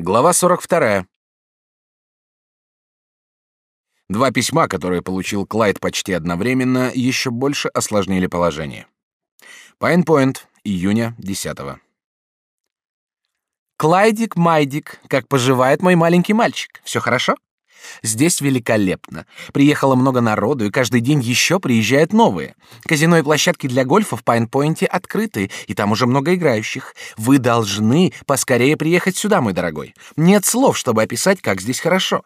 Глава 42. Два письма, которые получил Клайд почти одновременно, еще больше осложнили положение. Пайн-Пойнт, июня 10 -го. Клайдик, Майдик, как поживает мой маленький мальчик? Все хорошо? Здесь великолепно. Приехало много народу, и каждый день еще приезжают новые. Казино и площадки для гольфа в Пайн-Пойнте открыты, и там уже много играющих. Вы должны поскорее приехать сюда, мой дорогой. Нет слов, чтобы описать, как здесь хорошо.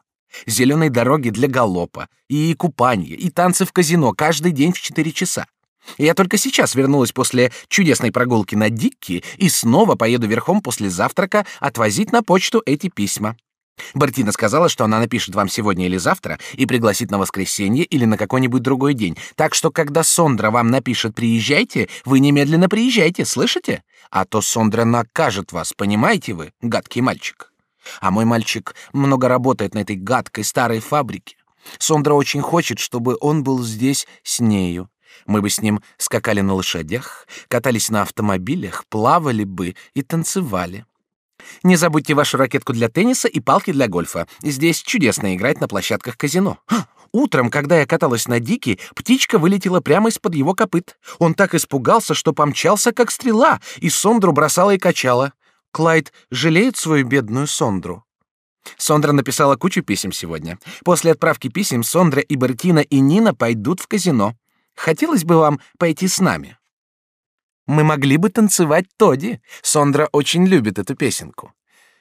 Зеленые дороги для галопа, и купание, и танцы в казино каждый день в 4 часа. Я только сейчас вернулась после чудесной прогулки на Дикки и снова поеду верхом после завтрака отвозить на почту эти письма. Бартина сказала, что она напишет вам сегодня или завтра и пригласит на воскресенье или на какой-нибудь другой день. Так что, когда Сондра вам напишет «приезжайте», вы немедленно приезжайте, слышите? А то Сондра накажет вас, понимаете вы, гадкий мальчик. А мой мальчик много работает на этой гадкой старой фабрике. Сондра очень хочет, чтобы он был здесь с нею. Мы бы с ним скакали на лошадях, катались на автомобилях, плавали бы и танцевали. Не забудьте вашу ракетку для тенниса и палки для гольфа. Здесь чудесно играть на площадках казино. Утром, когда я каталась на Дике, птичка вылетела прямо из-под его копыт. Он так испугался, что помчался как стрела, и Сондру бросала и качала. Клайд жалеет свою бедную Сондру. Сондра написала кучу писем сегодня. После отправки писем Сондра и Бертина и Нина пойдут в казино. Хотелось бы вам пойти с нами. Мы могли бы танцевать Тоди. Сондра очень любит эту песенку.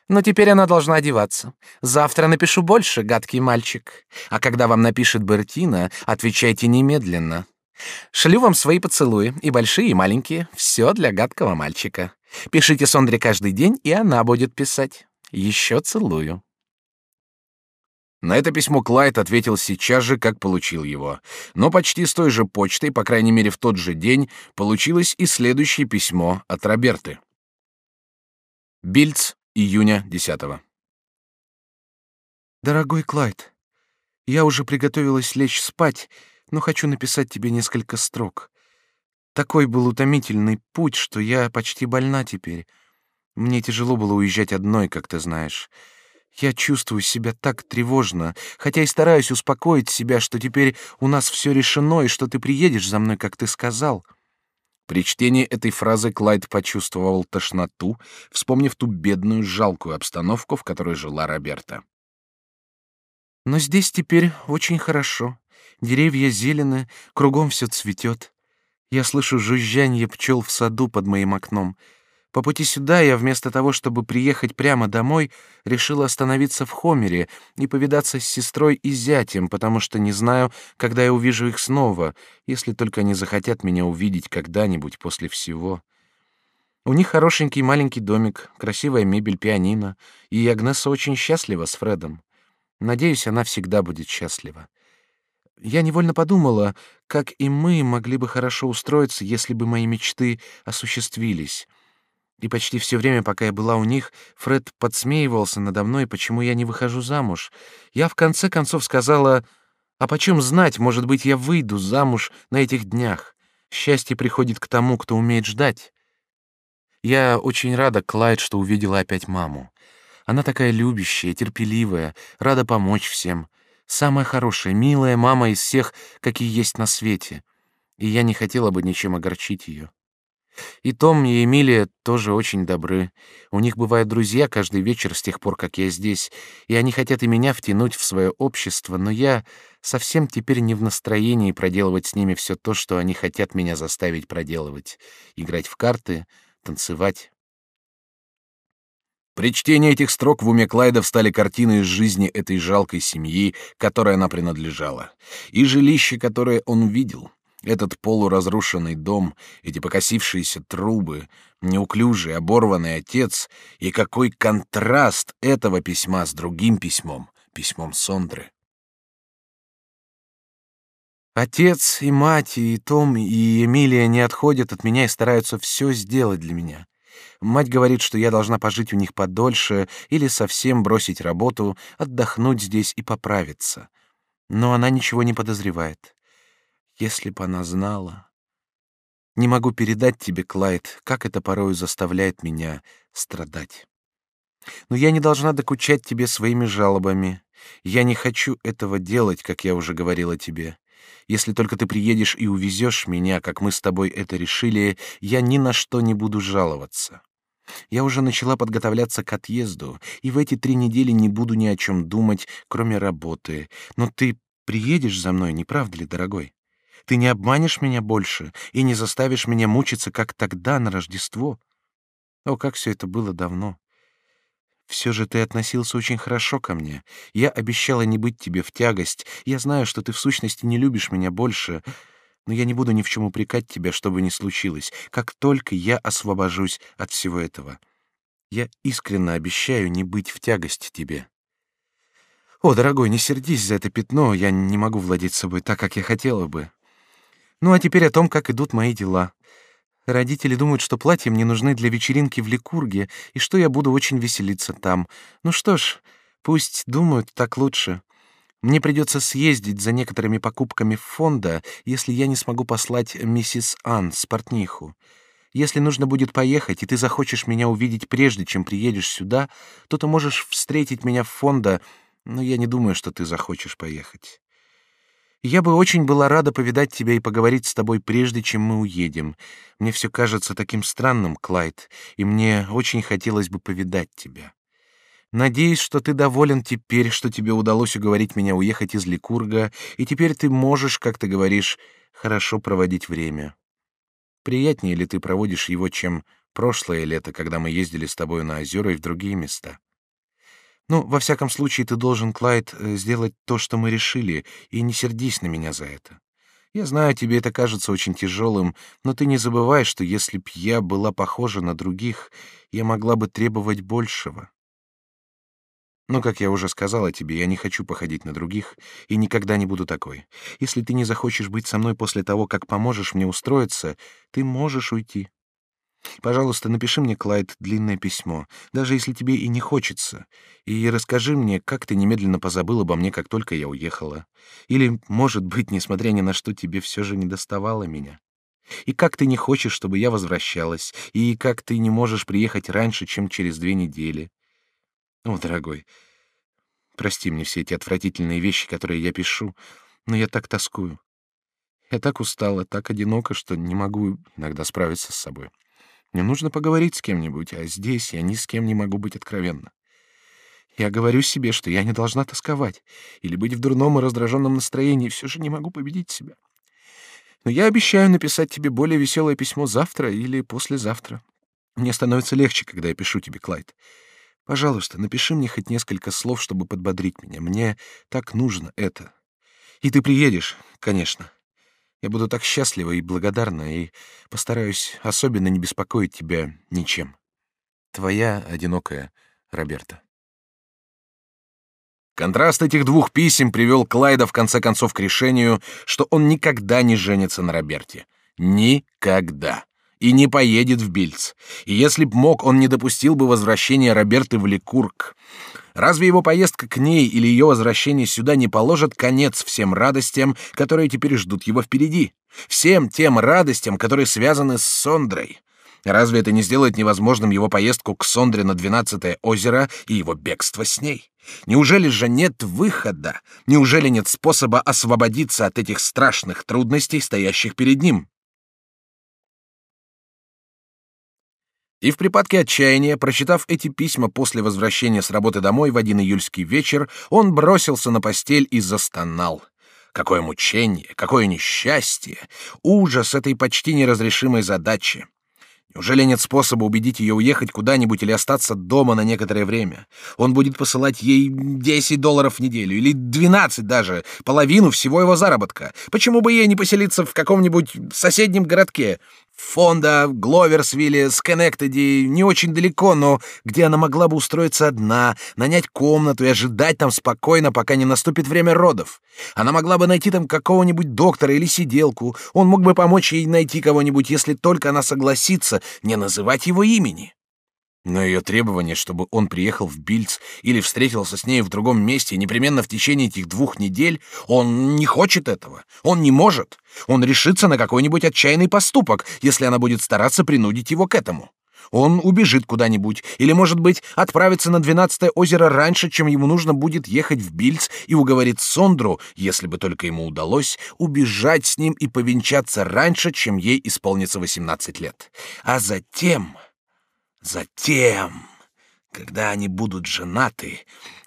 Но теперь она должна одеваться. Завтра напишу больше, гадкий мальчик. А когда вам напишет Бертина, отвечайте немедленно. Шлю вам свои поцелуи, и большие, и маленькие. Все для гадкого мальчика. Пишите Сондре каждый день, и она будет писать. Еще целую. На это письмо Клайд ответил сейчас же, как получил его. Но почти с той же почтой, по крайней мере в тот же день, получилось и следующее письмо от Роберты. Бильц, июня 10 -го. Дорогой Клайд, я уже приготовилась лечь спать, но хочу написать тебе несколько строк. Такой был утомительный путь, что я почти больна теперь. Мне тяжело было уезжать одной, как ты знаешь. Я чувствую себя так тревожно, хотя и стараюсь успокоить себя, что теперь у нас все решено и что ты приедешь за мной, как ты сказал. При чтении этой фразы Клайд почувствовал тошноту, вспомнив ту бедную, жалкую обстановку, в которой жила Роберта. Но здесь теперь очень хорошо. Деревья зелены, кругом все цветет. Я слышу жужжание пчел в саду под моим окном — по пути сюда я вместо того, чтобы приехать прямо домой, решила остановиться в Хомере и повидаться с сестрой и зятем, потому что не знаю, когда я увижу их снова, если только они захотят меня увидеть когда-нибудь после всего. У них хорошенький маленький домик, красивая мебель, пианино, и Агнеса очень счастлива с Фредом. Надеюсь, она всегда будет счастлива. Я невольно подумала, как и мы могли бы хорошо устроиться, если бы мои мечты осуществились. И почти все время, пока я была у них, Фред подсмеивался надо мной, почему я не выхожу замуж. Я в конце концов сказала, а почем знать, может быть, я выйду замуж на этих днях. Счастье приходит к тому, кто умеет ждать. Я очень рада, Клайд, что увидела опять маму. Она такая любящая, терпеливая, рада помочь всем. Самая хорошая, милая мама из всех, какие есть на свете. И я не хотела бы ничем огорчить ее. И Том, и Эмилия тоже очень добры. У них бывают друзья каждый вечер с тех пор, как я здесь, и они хотят и меня втянуть в свое общество, но я совсем теперь не в настроении проделывать с ними все то, что они хотят меня заставить проделывать. Играть в карты, танцевать. При чтении этих строк в уме Клайда встали картины из жизни этой жалкой семьи, которой она принадлежала, и жилище, которое он видел. Этот полуразрушенный дом, эти покосившиеся трубы, неуклюжий, оборванный отец, и какой контраст этого письма с другим письмом, письмом Сондры. Отец и мать, и Том, и Эмилия не отходят от меня и стараются все сделать для меня. Мать говорит, что я должна пожить у них подольше или совсем бросить работу, отдохнуть здесь и поправиться. Но она ничего не подозревает. Если бы она знала. Не могу передать тебе, Клайд, как это порою заставляет меня страдать. Но я не должна докучать тебе своими жалобами. Я не хочу этого делать, как я уже говорила тебе. Если только ты приедешь и увезешь меня, как мы с тобой это решили, я ни на что не буду жаловаться. Я уже начала подготовляться к отъезду, и в эти три недели не буду ни о чем думать, кроме работы. Но ты приедешь за мной, не правда ли, дорогой? Ты не обманешь меня больше и не заставишь меня мучиться, как тогда на Рождество. О, как все это было давно! Все же ты относился очень хорошо ко мне. Я обещала не быть тебе в тягость. Я знаю, что ты в сущности не любишь меня больше, но я не буду ни в чем упрекать тебя, что бы ни случилось, как только я освобожусь от всего этого. Я искренне обещаю не быть в тягость тебе. О, дорогой, не сердись за это пятно, я не могу владеть собой так, как я хотела бы. Ну а теперь о том, как идут мои дела. Родители думают, что платья мне нужны для вечеринки в Ликурге, и что я буду очень веселиться там. Ну что ж, пусть думают так лучше. Мне придется съездить за некоторыми покупками фонда, если я не смогу послать миссис Ан с. Если нужно будет поехать, и ты захочешь меня увидеть прежде, чем приедешь сюда, то ты можешь встретить меня в фонда, но я не думаю, что ты захочешь поехать. Я бы очень была рада повидать тебя и поговорить с тобой прежде, чем мы уедем. Мне все кажется таким странным, Клайд, и мне очень хотелось бы повидать тебя. Надеюсь, что ты доволен теперь, что тебе удалось уговорить меня уехать из Ликурга, и теперь ты можешь, как ты говоришь, хорошо проводить время. Приятнее ли ты проводишь его, чем прошлое лето, когда мы ездили с тобой на озера и в другие места? Ну, во всяком случае, ты должен, Клайд, э, сделать то, что мы решили, и не сердись на меня за это. Я знаю, тебе это кажется очень тяжелым, но ты не забывай, что если б я была похожа на других, я могла бы требовать большего. Но, как я уже сказала тебе, я не хочу походить на других и никогда не буду такой. Если ты не захочешь быть со мной после того, как поможешь мне устроиться, ты можешь уйти. Пожалуйста, напиши мне, Клайд, длинное письмо, даже если тебе и не хочется, и расскажи мне, как ты немедленно позабыл обо мне, как только я уехала. Или, может быть, несмотря ни на что, тебе все же не доставало меня. И как ты не хочешь, чтобы я возвращалась, и как ты не можешь приехать раньше, чем через две недели. О, дорогой, прости мне все эти отвратительные вещи, которые я пишу, но я так тоскую. Я так устала, так одинока, что не могу иногда справиться с собой. Мне нужно поговорить с кем-нибудь, а здесь я ни с кем не могу быть откровенна. Я говорю себе, что я не должна тосковать или быть в дурном и раздраженном настроении, все же не могу победить себя. Но я обещаю написать тебе более веселое письмо завтра или послезавтра. Мне становится легче, когда я пишу тебе, Клайд. Пожалуйста, напиши мне хоть несколько слов, чтобы подбодрить меня. Мне так нужно это. И ты приедешь, конечно. Я буду так счастлива и благодарна, и постараюсь особенно не беспокоить тебя ничем. Твоя одинокая Роберта. Контраст этих двух писем привел Клайда в конце концов к решению, что он никогда не женится на Роберте. Никогда. И не поедет в Бильц. И если б мог, он не допустил бы возвращения Роберты в Ликург. Разве его поездка к ней или ее возвращение сюда не положит конец всем радостям, которые теперь ждут его впереди? Всем тем радостям, которые связаны с Сондрой? Разве это не сделает невозможным его поездку к Сондре на двенадцатое озеро и его бегство с ней? Неужели же нет выхода? Неужели нет способа освободиться от этих страшных трудностей, стоящих перед ним? И в припадке отчаяния, прочитав эти письма после возвращения с работы домой в один июльский вечер, он бросился на постель и застонал. Какое мучение, какое несчастье, ужас этой почти неразрешимой задачи. Неужели нет способа убедить ее уехать куда-нибудь или остаться дома на некоторое время? Он будет посылать ей 10 долларов в неделю или 12 даже, половину всего его заработка. Почему бы ей не поселиться в каком-нибудь соседнем городке? Фонда, Гловерсвилле, Сконнектеди, не очень далеко, но где она могла бы устроиться одна, нанять комнату и ожидать там спокойно, пока не наступит время родов. Она могла бы найти там какого-нибудь доктора или сиделку, он мог бы помочь ей найти кого-нибудь, если только она согласится не называть его имени. Но ее требование, чтобы он приехал в Бильц или встретился с ней в другом месте непременно в течение этих двух недель, он не хочет этого. Он не может. Он решится на какой-нибудь отчаянный поступок, если она будет стараться принудить его к этому. Он убежит куда-нибудь, или, может быть, отправится на двенадцатое озеро раньше, чем ему нужно будет ехать в Бильц и уговорит Сондру, если бы только ему удалось, убежать с ним и повенчаться раньше, чем ей исполнится восемнадцать лет. А затем... Затем... Когда они будут женаты,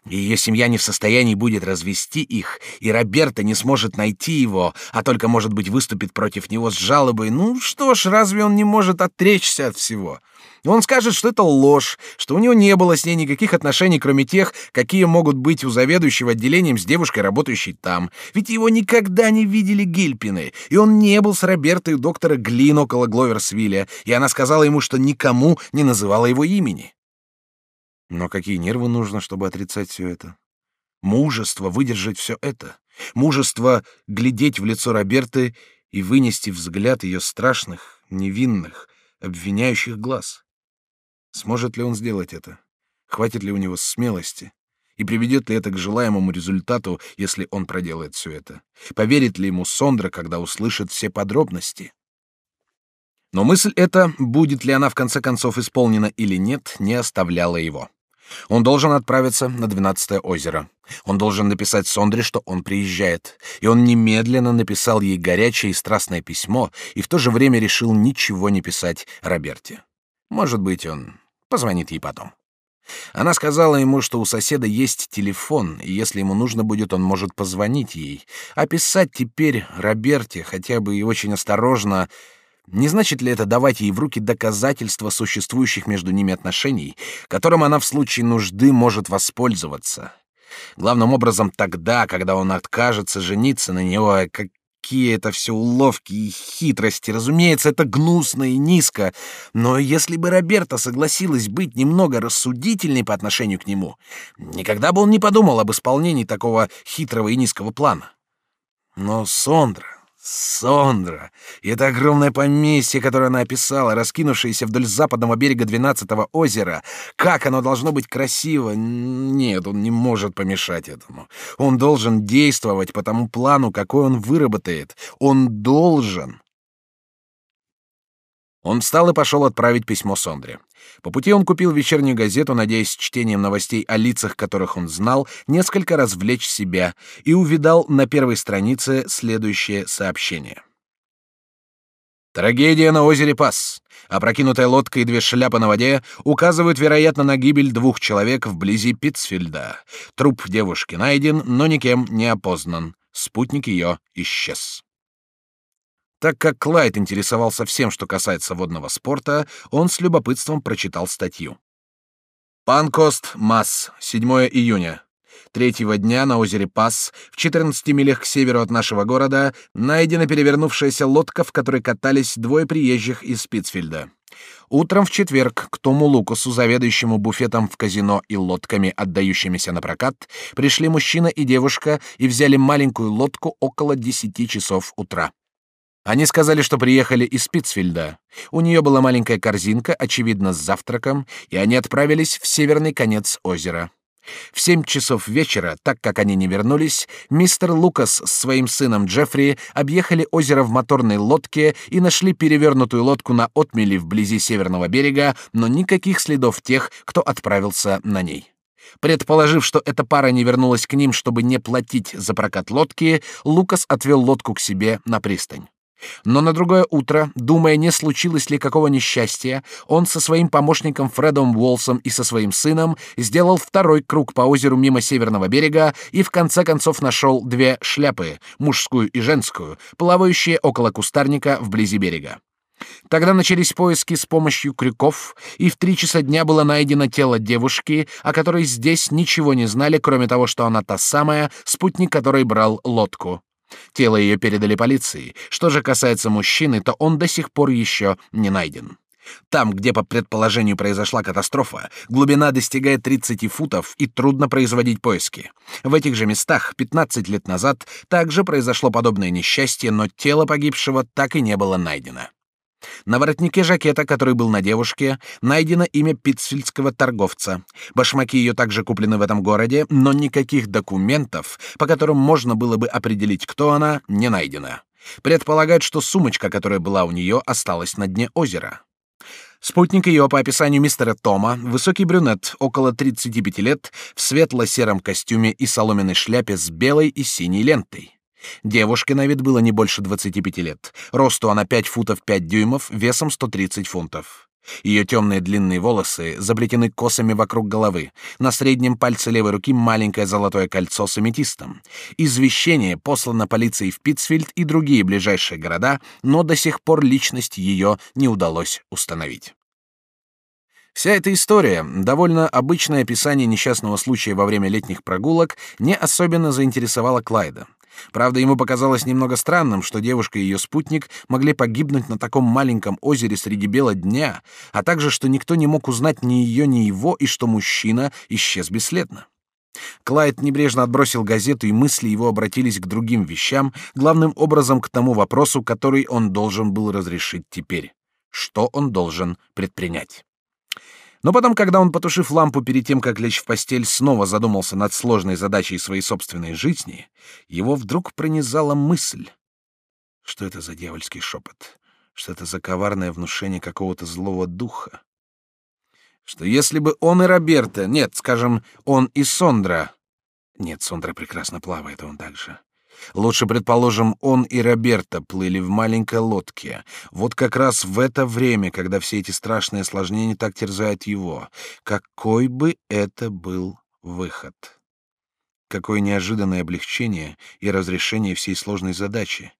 и ее семья не в состоянии будет развести их, и Роберта не сможет найти его, а только, может быть, выступит против него с жалобой, ну что ж, разве он не может отречься от всего? Он скажет, что это ложь, что у него не было с ней никаких отношений, кроме тех, какие могут быть у заведующего отделением с девушкой, работающей там. Ведь его никогда не видели Гильпины, и он не был с Робертой у доктора Глин около Гловерсвилля, и она сказала ему, что никому не называла его имени. Но какие нервы нужно, чтобы отрицать все это? Мужество выдержать все это. Мужество глядеть в лицо Роберты и вынести взгляд ее страшных, невинных, обвиняющих глаз. Сможет ли он сделать это? Хватит ли у него смелости? И приведет ли это к желаемому результату, если он проделает все это? Поверит ли ему Сондра, когда услышит все подробности? Но мысль эта, будет ли она в конце концов исполнена или нет, не оставляла его. Он должен отправиться на двенадцатое озеро. Он должен написать Сондре, что он приезжает. И он немедленно написал ей горячее и страстное письмо, и в то же время решил ничего не писать Роберте. Может быть, он позвонит ей потом. Она сказала ему, что у соседа есть телефон, и если ему нужно будет, он может позвонить ей. А писать теперь Роберте, хотя бы и очень осторожно, не значит ли это давать ей в руки доказательства существующих между ними отношений, которым она в случае нужды может воспользоваться? Главным образом тогда, когда он откажется жениться на него, какие это все уловки и хитрости. Разумеется, это гнусно и низко. Но если бы Роберта согласилась быть немного рассудительней по отношению к нему, никогда бы он не подумал об исполнении такого хитрого и низкого плана. Но Сондра... Сондра! И это огромное поместье, которое она описала, раскинувшееся вдоль западного берега двенадцатого озера. Как оно должно быть красиво! Нет, он не может помешать этому. Он должен действовать по тому плану, какой он выработает. Он должен. Он встал и пошел отправить письмо Сондре. По пути он купил вечернюю газету, надеясь чтением новостей о лицах, которых он знал, несколько развлечь себя, и увидал на первой странице следующее сообщение. Трагедия на озере Пас. Опрокинутая лодка и две шляпы на воде указывают, вероятно, на гибель двух человек вблизи Питцфильда. Труп девушки найден, но никем не опознан. Спутник ее исчез. Так как Клайд интересовался всем, что касается водного спорта, он с любопытством прочитал статью. Панкост, Масс, 7 июня. Третьего дня на озере Пас, в 14 милях к северу от нашего города, найдена перевернувшаяся лодка, в которой катались двое приезжих из Спитсфильда. Утром в четверг к Тому Лукасу, заведующему буфетом в казино и лодками, отдающимися на прокат, пришли мужчина и девушка и взяли маленькую лодку около десяти часов утра. Они сказали, что приехали из Питцфильда. У нее была маленькая корзинка, очевидно, с завтраком, и они отправились в северный конец озера. В семь часов вечера, так как они не вернулись, мистер Лукас с своим сыном Джеффри объехали озеро в моторной лодке и нашли перевернутую лодку на отмели вблизи северного берега, но никаких следов тех, кто отправился на ней. Предположив, что эта пара не вернулась к ним, чтобы не платить за прокат лодки, Лукас отвел лодку к себе на пристань. Но на другое утро, думая, не случилось ли какого несчастья, он со своим помощником Фредом Уолсом и со своим сыном сделал второй круг по озеру мимо северного берега и в конце концов нашел две шляпы, мужскую и женскую, плавающие около кустарника вблизи берега. Тогда начались поиски с помощью крюков, и в три часа дня было найдено тело девушки, о которой здесь ничего не знали, кроме того, что она та самая, спутник которой брал лодку. Тело ее передали полиции. Что же касается мужчины, то он до сих пор еще не найден. Там, где по предположению произошла катастрофа, глубина достигает 30 футов и трудно производить поиски. В этих же местах 15 лет назад также произошло подобное несчастье, но тело погибшего так и не было найдено. На воротнике жакета, который был на девушке, найдено имя питсфильдского торговца. Башмаки ее также куплены в этом городе, но никаких документов, по которым можно было бы определить, кто она, не найдено. Предполагают, что сумочка, которая была у нее, осталась на дне озера. Спутник ее, по описанию мистера Тома, высокий брюнет, около 35 лет, в светло-сером костюме и соломенной шляпе с белой и синей лентой. Девушке на вид было не больше 25 лет. Росту она 5 футов 5 дюймов, весом 130 фунтов. Ее темные длинные волосы заплетены косами вокруг головы. На среднем пальце левой руки маленькое золотое кольцо с аметистом. Извещение послано полиции в Питтсфильд и другие ближайшие города, но до сих пор личность ее не удалось установить. Вся эта история, довольно обычное описание несчастного случая во время летних прогулок, не особенно заинтересовала Клайда. Правда, ему показалось немного странным, что девушка и ее спутник могли погибнуть на таком маленьком озере среди бела дня, а также, что никто не мог узнать ни ее, ни его, и что мужчина исчез бесследно. Клайд небрежно отбросил газету, и мысли его обратились к другим вещам, главным образом к тому вопросу, который он должен был разрешить теперь. Что он должен предпринять? Но потом, когда он, потушив лампу перед тем, как лечь в постель, снова задумался над сложной задачей своей собственной жизни, его вдруг пронизала мысль. Что это за дьявольский шепот? Что это за коварное внушение какого-то злого духа? Что если бы он и Роберта, нет, скажем, он и Сондра... Нет, Сондра прекрасно плавает, он так же. Лучше, предположим, он и Роберта плыли в маленькой лодке. Вот как раз в это время, когда все эти страшные осложнения так терзают его. Какой бы это был выход? Какое неожиданное облегчение и разрешение всей сложной задачи.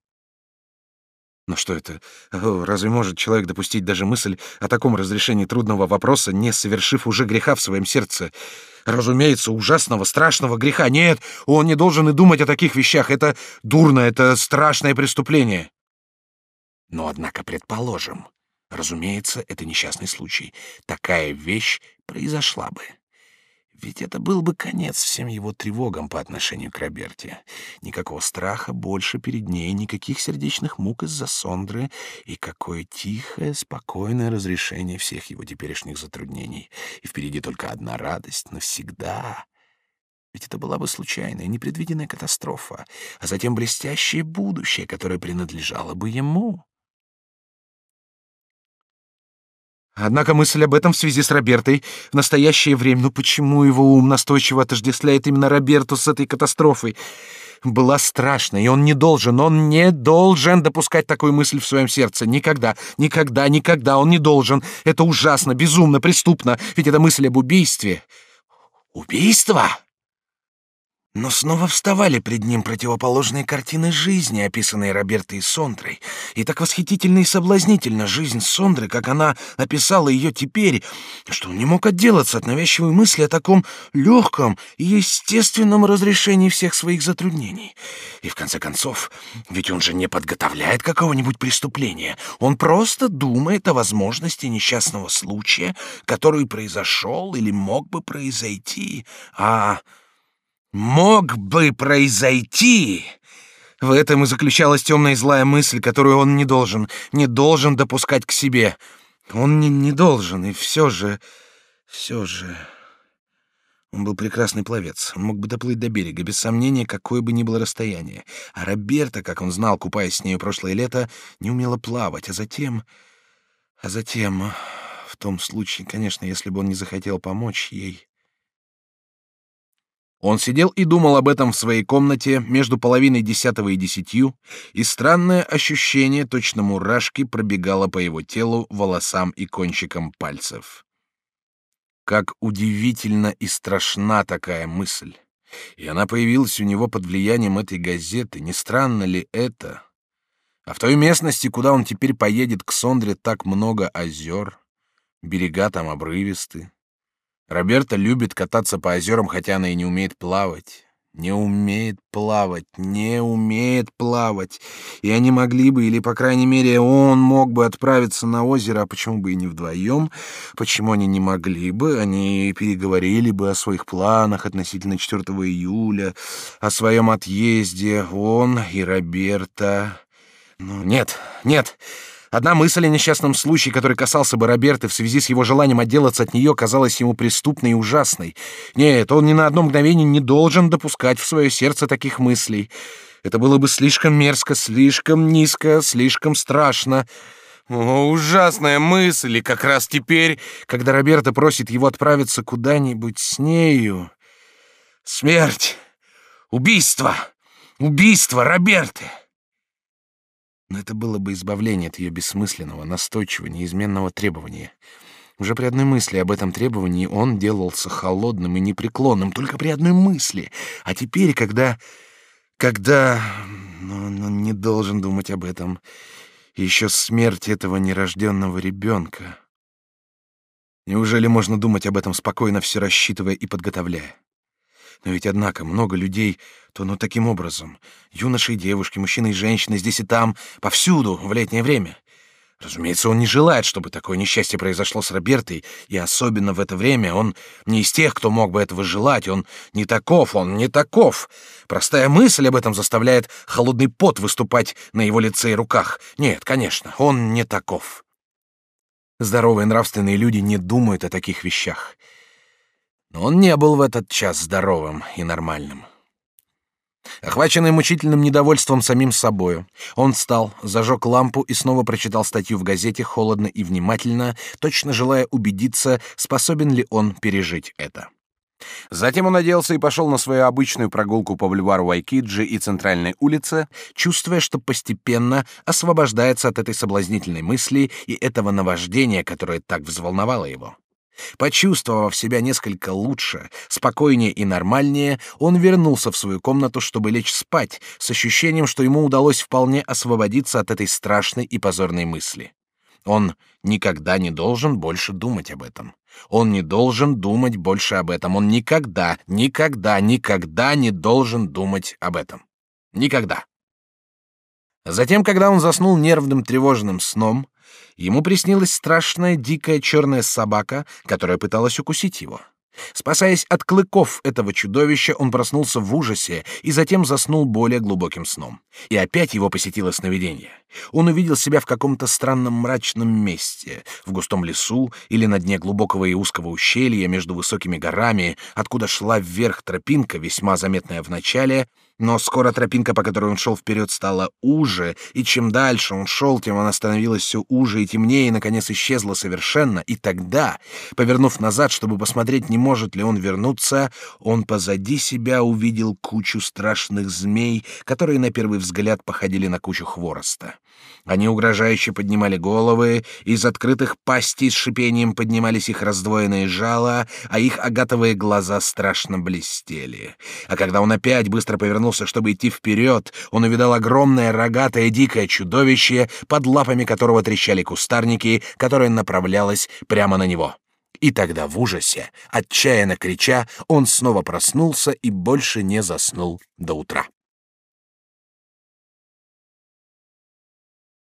Но что это? Разве может человек допустить даже мысль о таком разрешении трудного вопроса, не совершив уже греха в своем сердце? Разумеется, ужасного, страшного греха. Нет, он не должен и думать о таких вещах. Это дурно, это страшное преступление. Но, однако, предположим, разумеется, это несчастный случай. Такая вещь произошла бы. Ведь это был бы конец всем его тревогам по отношению к Роберте. Никакого страха больше перед ней, никаких сердечных мук из-за Сондры, и какое тихое, спокойное разрешение всех его теперешних затруднений. И впереди только одна радость навсегда. Ведь это была бы случайная, непредвиденная катастрофа, а затем блестящее будущее, которое принадлежало бы ему. Однако мысль об этом в связи с Робертой в настоящее время, ну почему его ум настойчиво отождествляет именно Роберту с этой катастрофой, была страшна, и он не должен, он не должен допускать такую мысль в своем сердце. Никогда, никогда, никогда он не должен. Это ужасно, безумно, преступно, ведь это мысль об убийстве. Убийство? Но снова вставали пред ним противоположные картины жизни, описанные Робертой и Сондрой. И так восхитительно и соблазнительна жизнь Сондры, как она описала ее теперь, что он не мог отделаться от навязчивой мысли о таком легком и естественном разрешении всех своих затруднений. И в конце концов, ведь он же не подготовляет какого-нибудь преступления, он просто думает о возможности несчастного случая, который произошел или мог бы произойти, а мог бы произойти. В этом и заключалась темная и злая мысль, которую он не должен, не должен допускать к себе. Он не, не должен, и все же, все же... Он был прекрасный пловец. Он мог бы доплыть до берега, без сомнения, какое бы ни было расстояние. А Роберта, как он знал, купаясь с нею прошлое лето, не умела плавать. А затем... А затем... В том случае, конечно, если бы он не захотел помочь ей... Он сидел и думал об этом в своей комнате между половиной десятого и десятью, и странное ощущение, точно мурашки, пробегало по его телу, волосам и кончикам пальцев. Как удивительно и страшна такая мысль. И она появилась у него под влиянием этой газеты. Не странно ли это? А в той местности, куда он теперь поедет к Сондре, так много озер. Берега там обрывисты. Роберта любит кататься по озерам, хотя она и не умеет плавать. Не умеет плавать, не умеет плавать. И они могли бы, или, по крайней мере, он мог бы отправиться на озеро, а почему бы и не вдвоем? Почему они не могли бы? Они переговорили бы о своих планах относительно 4 июля, о своем отъезде, он и Роберта. Ну, нет, нет, Одна мысль о несчастном случае, который касался бы Роберта в связи с его желанием отделаться от нее, казалась ему преступной и ужасной. Нет, он ни на одно мгновение не должен допускать в свое сердце таких мыслей. Это было бы слишком мерзко, слишком низко, слишком страшно. О, ужасная мысль, и как раз теперь, когда Роберто просит его отправиться куда-нибудь с нею. Смерть! Убийство! Убийство Роберты! Но это было бы избавление от ее бессмысленного, настойчивого, неизменного требования. Уже при одной мысли об этом требовании он делался холодным и непреклонным, только при одной мысли. А теперь, когда... когда... Ну, он ну, не должен думать об этом еще смерть этого нерожденного ребенка. Неужели можно думать об этом спокойно, все рассчитывая и подготовляя? Но ведь, однако, много людей тонут таким образом. Юноши и девушки, мужчины и женщины, здесь и там, повсюду, в летнее время. Разумеется, он не желает, чтобы такое несчастье произошло с Робертой, и особенно в это время он не из тех, кто мог бы этого желать, он не таков, он не таков. Простая мысль об этом заставляет холодный пот выступать на его лице и руках. Нет, конечно, он не таков. Здоровые нравственные люди не думают о таких вещах. Но он не был в этот час здоровым и нормальным. Охваченный мучительным недовольством самим собою, он встал, зажег лампу и снова прочитал статью в газете холодно и внимательно, точно желая убедиться, способен ли он пережить это. Затем он оделся и пошел на свою обычную прогулку по бульвару Вайкиджи и центральной улице, чувствуя, что постепенно освобождается от этой соблазнительной мысли и этого наваждения, которое так взволновало его. Почувствовав себя несколько лучше, спокойнее и нормальнее, он вернулся в свою комнату, чтобы лечь спать, с ощущением, что ему удалось вполне освободиться от этой страшной и позорной мысли. Он никогда не должен больше думать об этом. Он не должен думать больше об этом. Он никогда, никогда, никогда не должен думать об этом. Никогда. Затем, когда он заснул нервным тревожным сном, ему приснилась страшная дикая черная собака, которая пыталась укусить его. Спасаясь от клыков этого чудовища, он проснулся в ужасе и затем заснул более глубоким сном. И опять его посетило сновидение. Он увидел себя в каком-то странном мрачном месте, в густом лесу или на дне глубокого и узкого ущелья между высокими горами, откуда шла вверх тропинка, весьма заметная в начале, но скоро тропинка, по которой он шел вперед, стала уже, и чем дальше он шел, тем она становилась все уже и темнее, и, наконец, исчезла совершенно. И тогда, повернув назад, чтобы посмотреть, не может ли он вернуться, он позади себя увидел кучу страшных змей, которые на первый взгляд походили на кучу хвороста. Они угрожающе поднимали головы, из открытых пастей с шипением поднимались их раздвоенные жала, а их агатовые глаза страшно блестели. А когда он опять быстро повернулся, чтобы идти вперед, он увидал огромное рогатое дикое чудовище, под лапами которого трещали кустарники, которое направлялось прямо на него. И тогда в ужасе, отчаянно крича, он снова проснулся и больше не заснул до утра.